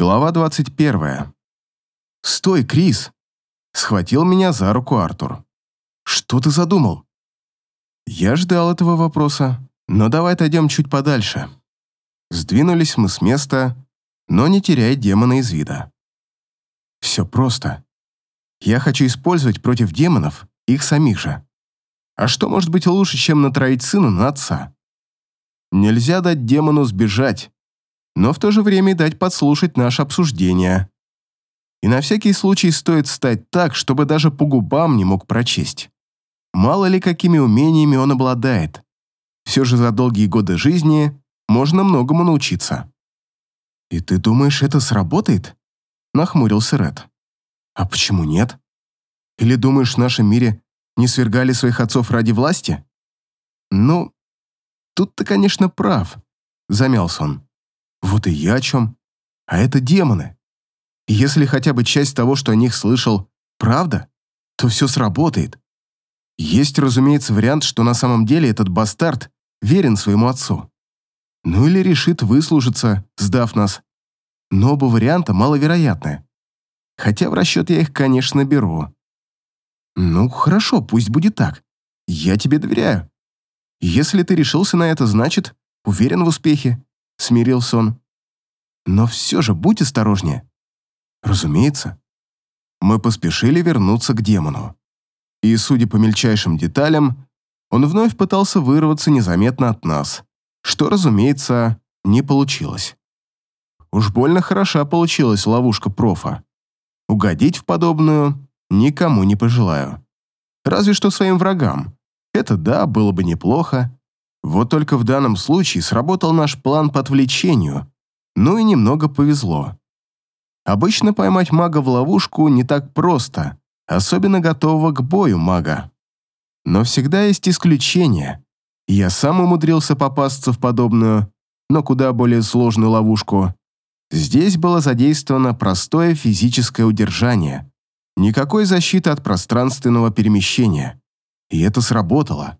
Глава 21. «Стой, Крис!» Схватил меня за руку Артур. «Что ты задумал?» Я ждал этого вопроса, но давай отойдем чуть подальше. Сдвинулись мы с места, но не теряя демона из вида. Все просто. Я хочу использовать против демонов их самих же. А что может быть лучше, чем натравить сына на отца? Нельзя дать демону сбежать, но в то же время и дать подслушать наше обсуждение. И на всякий случай стоит стать так, чтобы даже по губам не мог прочесть. Мало ли, какими умениями он обладает. Все же за долгие годы жизни можно многому научиться. «И ты думаешь, это сработает?» — нахмурился Ред. «А почему нет? Или думаешь, в нашем мире не свергали своих отцов ради власти?» «Ну, тут ты, конечно, прав», — замялся он. «Вот и я о чем. А это демоны. И если хотя бы часть того, что о них слышал, правда, то все сработает. Есть, разумеется, вариант, что на самом деле этот бастард верен своему отцу. Ну или решит выслужиться, сдав нас. Но оба варианта маловероятны. Хотя в расчет я их, конечно, беру. Ну, хорошо, пусть будет так. Я тебе доверяю. Если ты решился на это, значит, уверен в успехе, смирился он. Но все же будь осторожнее. Разумеется. Мы поспешили вернуться к демону и, судя по мельчайшим деталям, он вновь пытался вырваться незаметно от нас, что, разумеется, не получилось. Уж больно хороша получилась ловушка профа. Угодить в подобную никому не пожелаю. Разве что своим врагам. Это да, было бы неплохо. Вот только в данном случае сработал наш план по отвлечению, ну и немного повезло. Обычно поймать мага в ловушку не так просто, особенно готового к бою мага. Но всегда есть исключения. Я сам умудрился попасться в подобную, но куда более сложную ловушку. Здесь было задействовано простое физическое удержание. Никакой защиты от пространственного перемещения. И это сработало.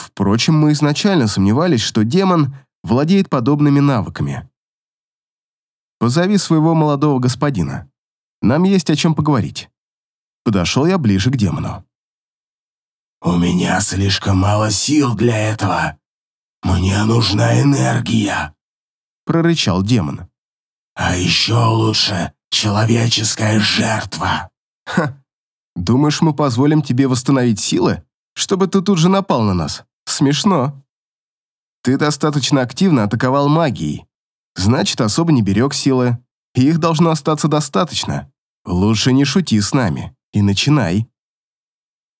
Впрочем, мы изначально сомневались, что демон владеет подобными навыками. «Позови своего молодого господина. Нам есть о чем поговорить». Подошел я ближе к демону. «У меня слишком мало сил для этого. Мне нужна энергия», — прорычал демон. «А еще лучше человеческая жертва». «Ха, думаешь, мы позволим тебе восстановить силы, чтобы ты тут же напал на нас? Смешно. Ты достаточно активно атаковал магией, значит, особо не берег силы, их должно остаться достаточно. Лучше не шути с нами и начинай».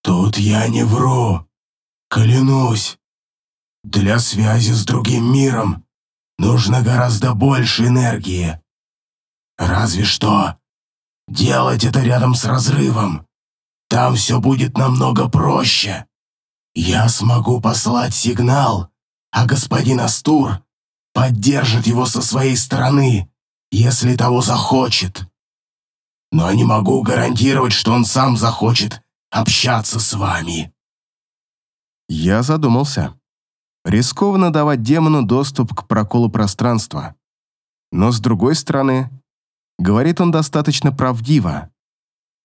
«Тут я не вру. Клянусь. Для связи с другим миром нужно гораздо больше энергии. Разве что делать это рядом с разрывом. Там все будет намного проще. Я смогу послать сигнал, а господин Астур поддержит его со своей стороны, если того захочет но не могу гарантировать, что он сам захочет общаться с вами». Я задумался. Рискованно давать демону доступ к проколу пространства. Но с другой стороны, говорит он достаточно правдиво.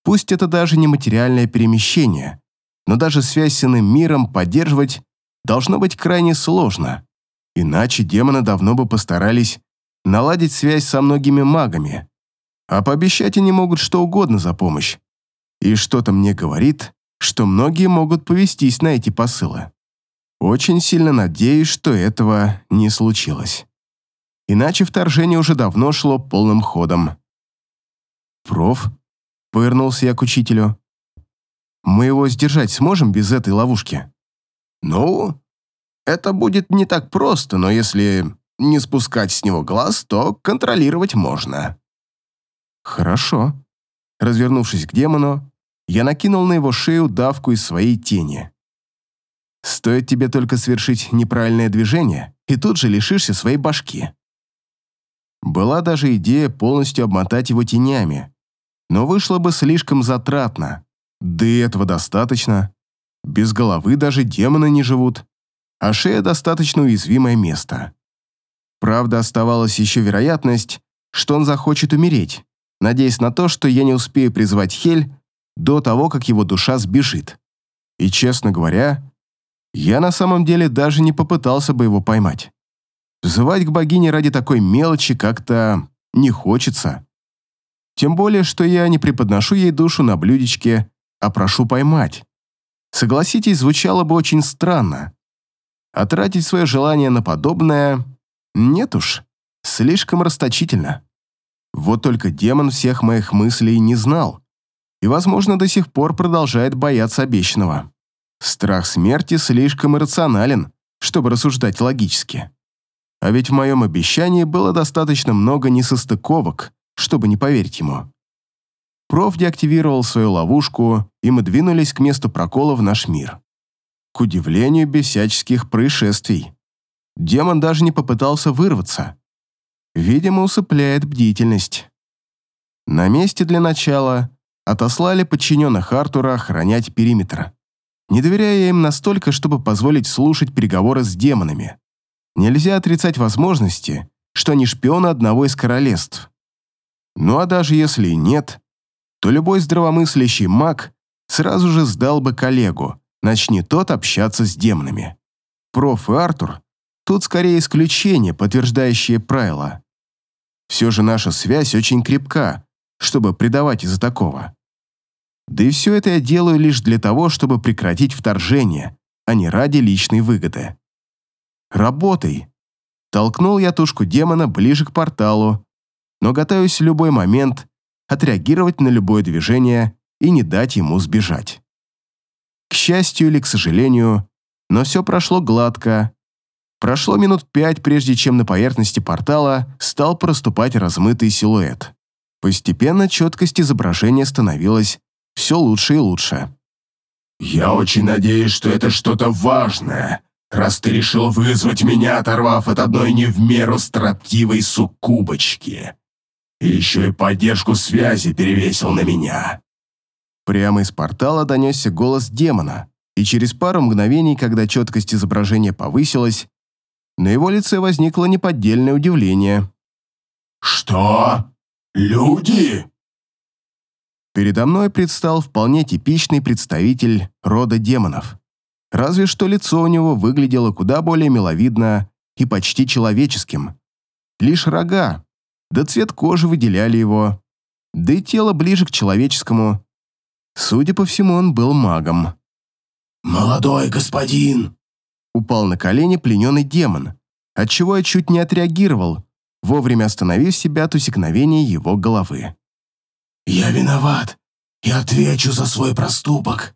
Пусть это даже не материальное перемещение, но даже связь с иным миром поддерживать должно быть крайне сложно. Иначе демоны давно бы постарались наладить связь со многими магами, а пообещать они могут что угодно за помощь. И что-то мне говорит, что многие могут повестись на эти посылы. Очень сильно надеюсь, что этого не случилось. Иначе вторжение уже давно шло полным ходом. «Проф», — повернулся я к учителю, — «мы его сдержать сможем без этой ловушки?» «Ну, это будет не так просто, но если не спускать с него глаз, то контролировать можно», «Хорошо». Развернувшись к демону, я накинул на его шею давку из своей тени. «Стоит тебе только совершить неправильное движение, и тут же лишишься своей башки». Была даже идея полностью обмотать его тенями, но вышло бы слишком затратно. Да и этого достаточно. Без головы даже демоны не живут, а шея достаточно уязвимое место. Правда, оставалась еще вероятность, что он захочет умереть, надеясь на то, что я не успею призвать Хель до того, как его душа сбежит. И, честно говоря, я на самом деле даже не попытался бы его поймать. Взывать к богине ради такой мелочи как-то не хочется. Тем более, что я не преподношу ей душу на блюдечке, а прошу поймать. Согласитесь, звучало бы очень странно. А тратить свое желание на подобное... Нет уж, слишком расточительно. Вот только демон всех моих мыслей не знал и, возможно, до сих пор продолжает бояться обещанного. Страх смерти слишком иррационален, чтобы рассуждать логически. А ведь в моем обещании было достаточно много несостыковок, чтобы не поверить ему. Проф деактивировал свою ловушку, и мы двинулись к месту прокола в наш мир. К удивлению, без всяческих происшествий. Демон даже не попытался вырваться. Видимо, усыпляет бдительность. На месте для начала отослали подчиненных Артура охранять периметр, не доверяя им настолько, чтобы позволить слушать переговоры с демонами. Нельзя отрицать возможности, что они шпионы одного из королевств. Ну а даже если и нет, то любой здравомыслящий маг сразу же сдал бы коллегу, начни тот общаться с демонами. Проф и Артур тут скорее исключение, подтверждающее правила. Все же наша связь очень крепка, чтобы предавать из-за такого. Да и все это я делаю лишь для того, чтобы прекратить вторжение, а не ради личной выгоды. «Работай!» Толкнул я тушку демона ближе к порталу, но готовюсь в любой момент отреагировать на любое движение и не дать ему сбежать. К счастью или к сожалению, но все прошло гладко. Прошло минут пять, прежде чем на поверхности портала стал проступать размытый силуэт. Постепенно четкость изображения становилась все лучше и лучше. «Я очень надеюсь, что это что-то важное, раз ты решил вызвать меня, оторвав от одной не в меру строптивой суккубочки. И еще и поддержку связи перевесил на меня». Прямо из портала донесся голос демона, и через пару мгновений, когда четкость изображения повысилась, на его лице возникло неподдельное удивление. «Что? Люди?» Передо мной предстал вполне типичный представитель рода демонов. Разве что лицо у него выглядело куда более миловидно и почти человеческим. Лишь рога, да цвет кожи выделяли его, да и тело ближе к человеческому. Судя по всему, он был магом. «Молодой господин!» Упал на колени плененный демон, отчего я чуть не отреагировал, вовремя остановив себя от усекновения его головы. «Я виноват и отвечу за свой проступок.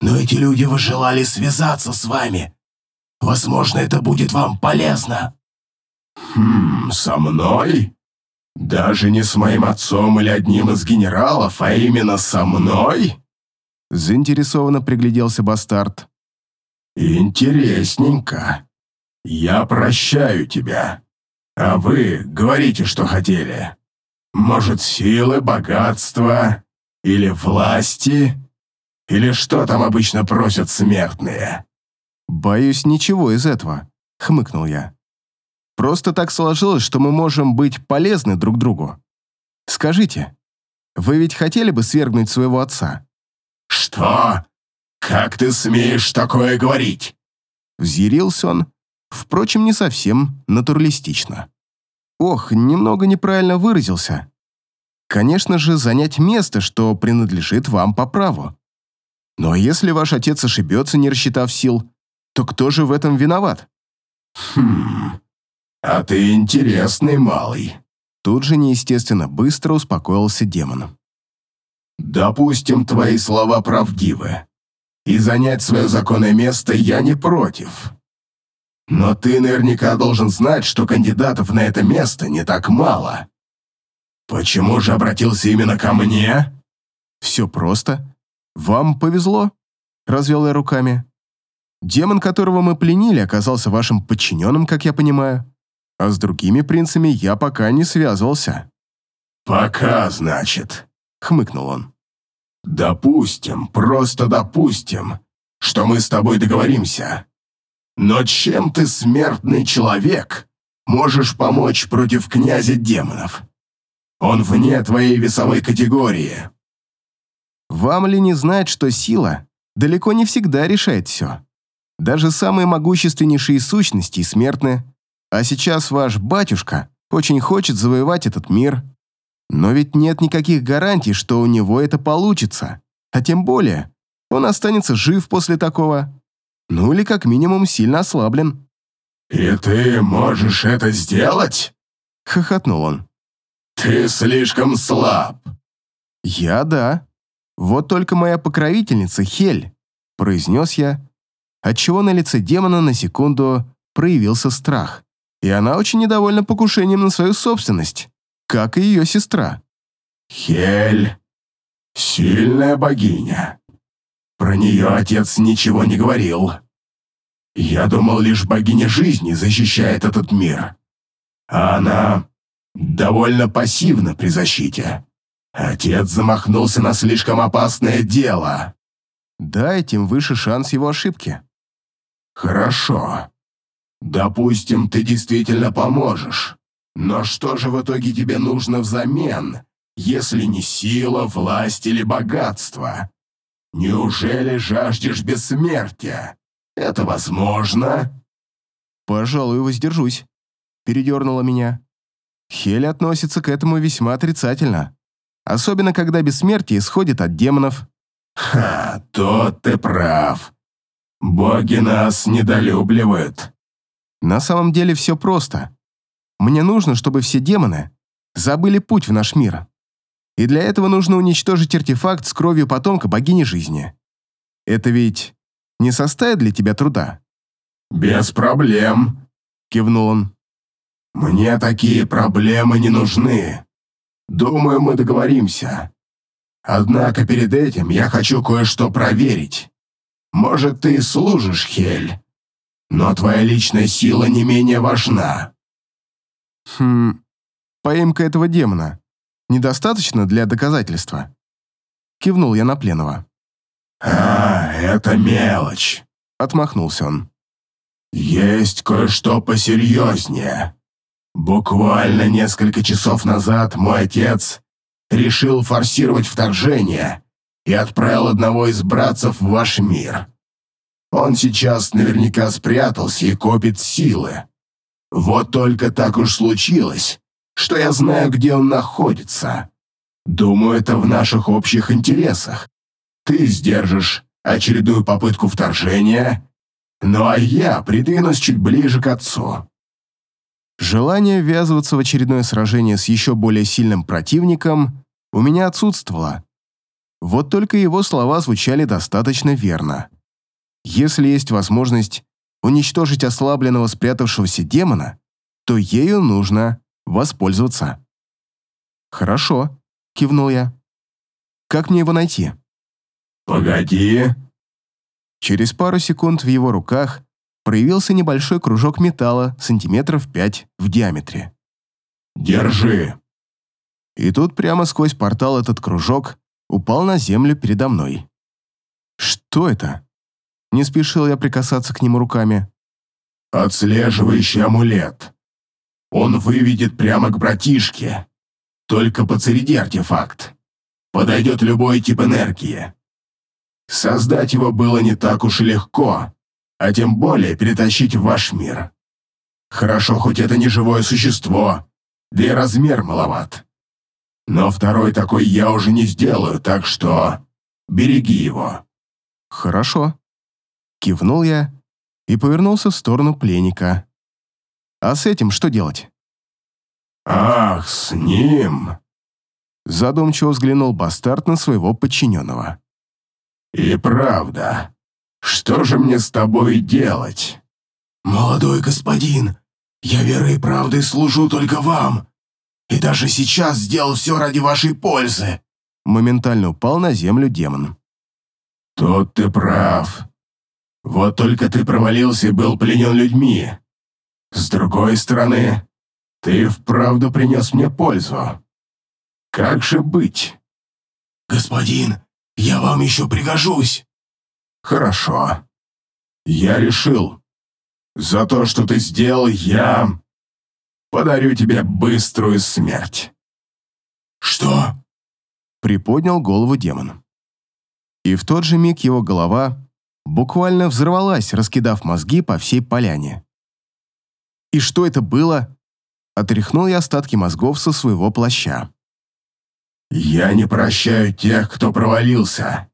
Но эти люди выжелали связаться с вами. Возможно, это будет вам полезно». «Хм, со мной? Даже не с моим отцом или одним из генералов, а именно со мной?» Заинтересованно пригляделся бастард. «Интересненько. Я прощаю тебя. А вы говорите, что хотели. Может, силы, богатство или власти? Или что там обычно просят смертные?» «Боюсь, ничего из этого», — хмыкнул я. «Просто так сложилось, что мы можем быть полезны друг другу. Скажите, вы ведь хотели бы свергнуть своего отца?» «Что? Как ты смеешь такое говорить?» Взъярился он, впрочем, не совсем натуралистично. Ох, немного неправильно выразился. Конечно же, занять место, что принадлежит вам по праву. Но если ваш отец ошибется, не рассчитав сил, то кто же в этом виноват? Хм, а ты интересный малый. Тут же неестественно быстро успокоился демон. Допустим, твои слова правдивы. И занять свое законное место я не против. Но ты наверняка должен знать, что кандидатов на это место не так мало. Почему же обратился именно ко мне? Все просто. Вам повезло, развел я руками. Демон, которого мы пленили, оказался вашим подчиненным, как я понимаю. А с другими принцами я пока не связывался. «Пока, значит», — хмыкнул он. «Допустим, просто допустим, что мы с тобой договоримся. Но чем ты, смертный человек, можешь помочь против князя демонов? Он вне твоей весовой категории. Вам ли не знать, что сила далеко не всегда решает все? Даже самые могущественнейшие сущности смертны, а сейчас ваш батюшка очень хочет завоевать этот мир. Но ведь нет никаких гарантий, что у него это получится, а тем более он останется жив после такого. Ну или как минимум сильно ослаблен. «И ты можешь это сделать?» — хохотнул он. «Ты слишком слаб». «Я да. Вот только моя покровительница Хель», — произнес я, отчего на лице демона на секунду проявился страх, и она очень недовольна покушением на свою собственность, как и ее сестра. «Хель — сильная богиня. Про нее отец ничего не говорил. Я думал, лишь богиня жизни защищает этот мир. А она довольно пассивна при защите. Отец замахнулся на слишком опасное дело. Да, тем выше шанс его ошибки. Хорошо. Допустим, ты действительно поможешь. Но что же в итоге тебе нужно взамен, если не сила, власть или богатство? Неужели жаждешь бессмертия? Это возможно?» «Пожалуй, воздержусь», — передернула меня. Хель относится к этому весьма отрицательно. Особенно, когда бессмертие исходит от демонов. «Ха, тот ты прав. Боги нас недолюбливают». На самом деле все просто. Мне нужно, чтобы все демоны забыли путь в наш мир. И для этого нужно уничтожить артефакт с кровью потомка богини жизни. Это ведь не составит для тебя труда?» «Без проблем», — кивнул он. «Мне такие проблемы не нужны. Думаю, мы договоримся. Однако перед этим я хочу кое-что проверить. Может, ты служишь, Хель, но твоя личная сила не менее важна». «Хм, поимка этого демона недостаточно для доказательства?» Кивнул я на пленного. «А, это мелочь», — отмахнулся он. «Есть кое-что посерьезнее. Буквально несколько часов назад мой отец решил форсировать вторжение и отправил одного из братцев в ваш мир. Он сейчас наверняка спрятался и копит силы. Вот только так уж случилось, что я знаю, где он находится. Думаю, это в наших общих интересах. Ты сдержишь очередную попытку вторжения, ну а я придвинусь чуть ближе к отцу». Желание ввязываться в очередное сражение с еще более сильным противником у меня отсутствовало. Вот только его слова звучали достаточно верно. Если есть возможность уничтожить ослабленного спрятавшегося демона, то ею нужно воспользоваться. «Хорошо», — кивнул я. «Как мне его найти?» «Погоди!» Через пару секунд в его руках проявился небольшой кружок металла сантиметров пять в диаметре. «Держи!» И тут прямо сквозь портал этот кружок упал на землю передо мной. «Что это?» Не спешил я прикасаться к нему руками. «Отслеживающий амулет. Он выведет прямо к братишке. Только подсреди артефакт. Подойдет любой тип энергии. Создать его было не так уж и легко, а тем более перетащить в ваш мир. Хорошо, хоть это не живое существо, да и размер маловат. Но второй такой я уже не сделаю, так что береги его». «Хорошо», — кивнул я и повернулся в сторону пленника. «А с этим что делать?» «Ах, с ним!» Задумчиво взглянул бастард на своего подчиненного. «И правда, что же мне с тобой делать?» «Молодой господин, я верой и правдой служу только вам, и даже сейчас сделал все ради вашей пользы!» Моментально упал на землю демон. «Тут ты прав. Вот только ты провалился и был пленен людьми. С другой стороны, ты вправду принес мне пользу. Как же быть?» «Господин, я вам еще пригожусь». «Хорошо. Я решил. За то, что ты сделал, я подарю тебе быструю смерть». «Что?» Приподнял голову демон. И в тот же миг его голова буквально взорвалась, раскидав мозги по всей поляне. «И что это было?» Отряхнул я остатки мозгов со своего плаща. «Я не прощаю тех, кто провалился.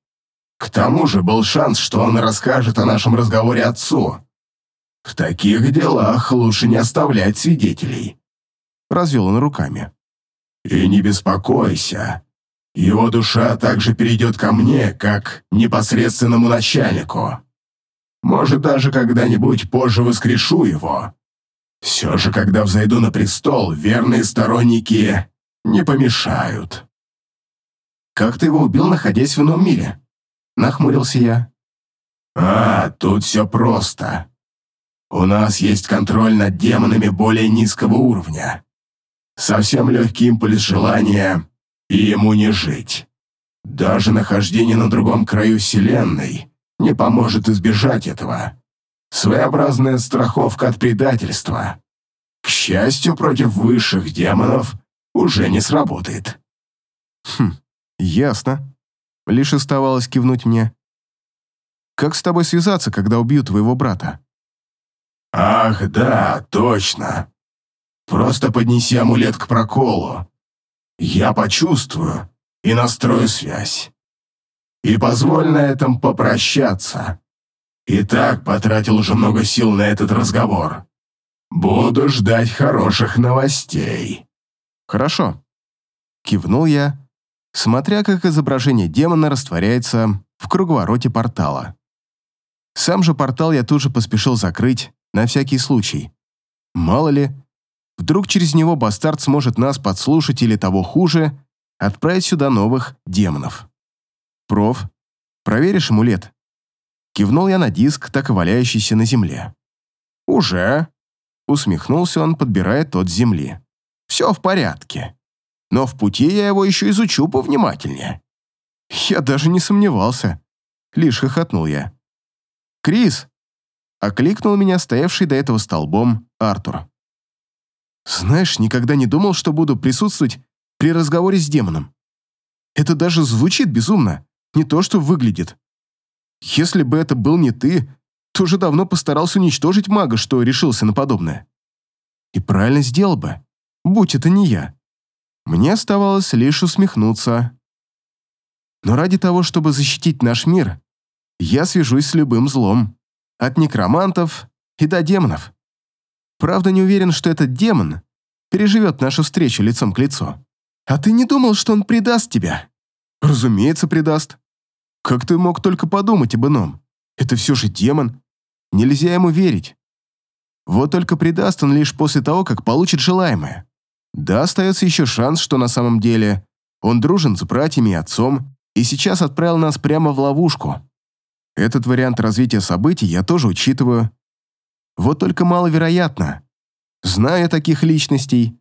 К тому же был шанс, что он расскажет о нашем разговоре отцу. В таких делах лучше не оставлять свидетелей». Развел он руками. «И не беспокойся. Его душа также перейдет ко мне, как непосредственному начальнику. Может, даже когда-нибудь позже воскрешу его. Все же, когда взойду на престол, верные сторонники не помешают». «Как ты его убил, находясь в ином мире?» Нахмурился я. «А, тут все просто. У нас есть контроль над демонами более низкого уровня. Совсем легкий импульс желания, и ему не жить. Даже нахождение на другом краю Вселенной не поможет избежать этого. Своеобразная страховка от предательства. К счастью, против высших демонов уже не сработает. Хм, ясно. Лишь оставалось кивнуть мне. Как с тобой связаться, когда убьют твоего брата? Ах, да, точно. Просто поднеси амулет к проколу. Я почувствую и настрою связь. И позволь на этом попрощаться. И так потратил уже много сил на этот разговор. Буду ждать хороших новостей. Хорошо. Кивнул я, смотря как изображение демона растворяется в круговороте портала. Сам же портал я тут же поспешил закрыть, на всякий случай. Мало ли, вдруг через него бастард сможет нас подслушать или того хуже, отправить сюда новых демонов. Проф, проверишь амулет? Кивнул я на диск, так и валяющийся на земле. «Уже?» Усмехнулся он, подбирая тот с земли. «Все в порядке. Но в пути я его еще изучу повнимательнее». Я даже не сомневался. Лишь хохотнул я. «Крис!» Окликнул меня стоявший до этого столбом Артур. «Знаешь, никогда не думал, что буду присутствовать при разговоре с демоном. Это даже звучит безумно, не то что выглядит. Если бы это был не ты, то уже давно постарался уничтожить мага, что решился на подобное. И правильно сделал бы, будь это не я. Мне оставалось лишь усмехнуться. Но ради того, чтобы защитить наш мир, я свяжусь с любым злом. От некромантов и до демонов. Правда, не уверен, что этот демон переживет нашу встречу лицом к лицу. А ты не думал, что он предаст тебя? Разумеется, предаст. Как ты мог только подумать об ином? Это все же демон. Нельзя ему верить. Вот только предаст он лишь после того, как получит желаемое. Да, остается еще шанс, что на самом деле он дружен с братьями и отцом, и сейчас отправил нас прямо в ловушку. Этот вариант развития событий я тоже учитываю. Вот только маловероятно. Зная таких личностей,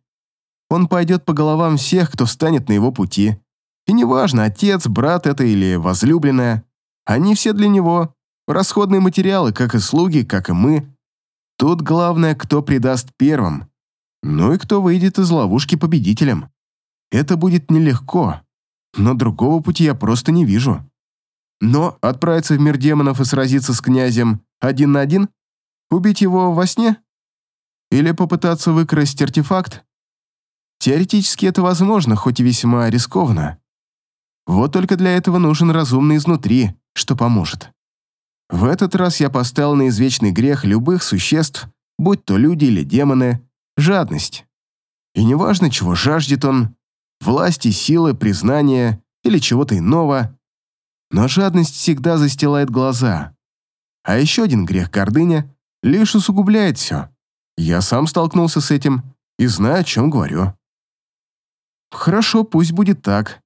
он пойдет по головам всех, кто встанет на его пути, и неважно, отец, брат это или возлюбленная, они все для него расходные материалы, как и слуги, как и мы. Тут главное, кто предаст первым, ну и кто выйдет из ловушки победителем. Это будет нелегко, но другого пути я просто не вижу. Но отправиться в мир демонов и сразиться с князем один на один? Убить его во сне? Или попытаться выкрасть артефакт? Теоретически это возможно, хоть и весьма рискованно. Вот только для этого нужен разумный изнутри, что поможет. В этот раз я поставил на извечный грех любых существ, будь то люди или демоны, жадность. И неважно, чего жаждет он, власти, силы, признания или чего-то иного, но жадность всегда застилает глаза. А еще один грех гордыня лишь усугубляет все. Я сам столкнулся с этим и знаю, о чем говорю. Хорошо, пусть будет так.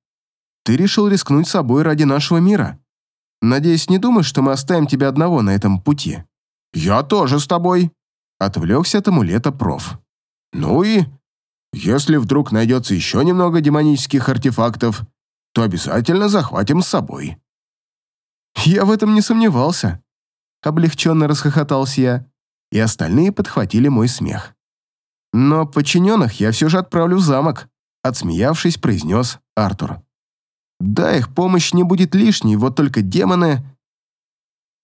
Ты решил рискнуть собой ради нашего мира. Надеюсь, не думаешь, что мы оставим тебя одного на этом пути? Я тоже с тобой. Отвлекся от амулета проф. Ну и, если вдруг найдется еще немного демонических артефактов, то обязательно захватим с собой. Я в этом не сомневался. Облегченно расхохотался я, и остальные подхватили мой смех. Но подчиненных я все же отправлю в замок, отсмеявшись, произнес Артур. Да, их помощь не будет лишней, вот только демоны...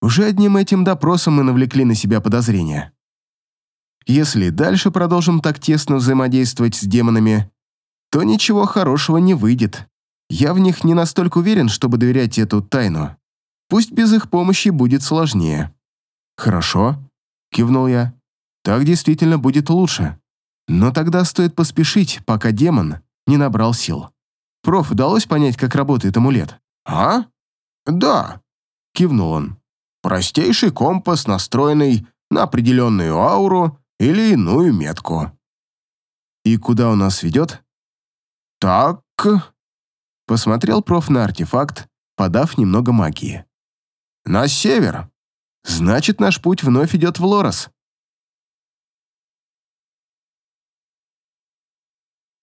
Уже одним этим допросом мы навлекли на себя подозрения. Если дальше продолжим так тесно взаимодействовать с демонами, то ничего хорошего не выйдет. Я в них не настолько уверен, чтобы доверять эту тайну. Пусть без их помощи будет сложнее. «Хорошо», — кивнул я. «Так действительно будет лучше. Но тогда стоит поспешить, пока демон не набрал сил». «Проф, удалось понять, как работает амулет?» «А? Да», — кивнул он. «Простейший компас, настроенный на определенную ауру или иную метку». «И куда он нас ведет?» «Так...» Посмотрел проф на артефакт, подав немного магии. «На север». «Значит, наш путь вновь идет в Лорос».